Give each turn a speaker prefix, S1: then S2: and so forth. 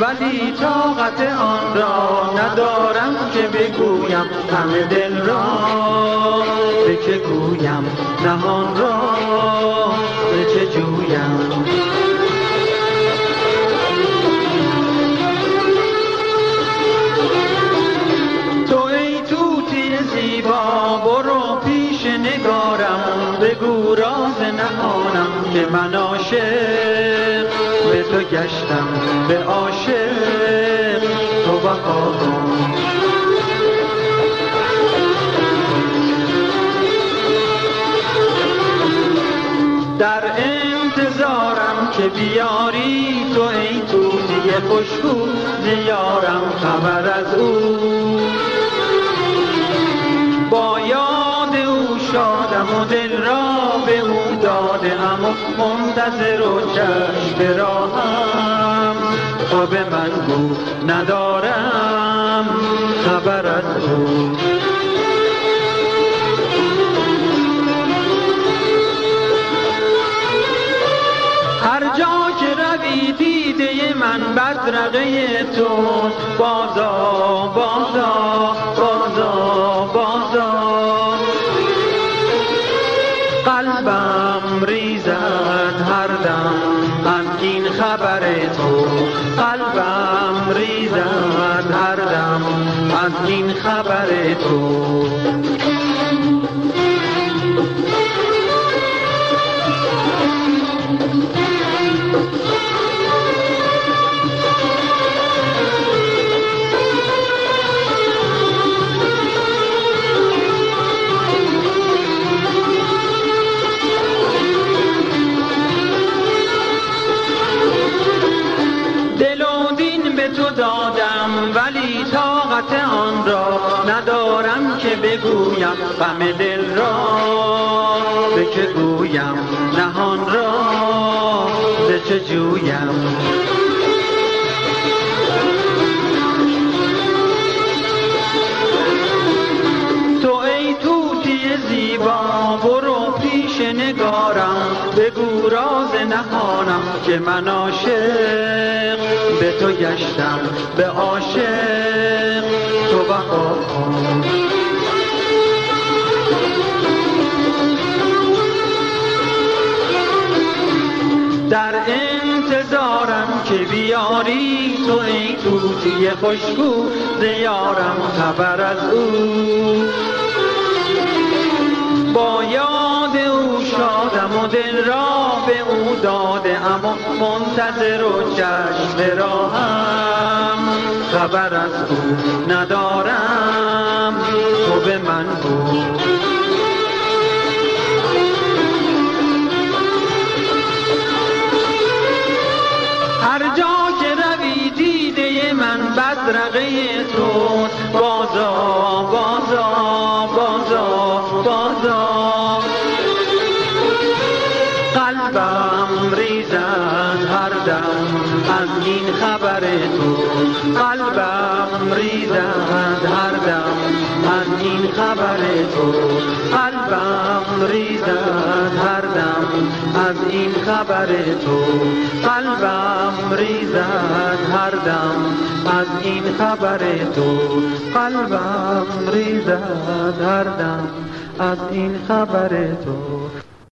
S1: ولی طاقت آن را ندارم که بگویم همه دل را. به که گویم؟ نهان را. به چه جویم؟ تو ای توتی زیبا برو پیش نگارم بگو راز نهانم که من به تو گشتم به عاشق تو کن. در انتظارم که بیاری تو ای توتی خوشگو زیارم خبر از او. با و دل را به او دادم و منتظر و چشم راهم. تو به من گو ندارم خبر از او. هر جا که روی دیده من بدرقه تو بازا بازا. قلبم ریزد هر دم. این خبر تو. قلبم ریزد هر دم. این خبر تو. ندارم که بگویم غم دل را. به که گویم نهان را؟ به چه جویم؟ تو ای توتی زیبا برو پیش نگارم. بگو راز نهانم که من عاشق. به تو گشتم به عاشق. که بیاری تو ای توتی خوشگو زیارم خبر از او. با یاد او شادم و دل را به او داده اما منتظر و چشم راهم خبر از او ندارم. تو به من بود بدرقه تو. بازا بازا بازا بازا. این خبر تو قلبم ریزد هر دم. این خبر تو قلبم ریزد هر دم. از این خبر تو قلبم ریزد هر دم. از این خبر تو قلبم ریزد هر دم. از این خبر تو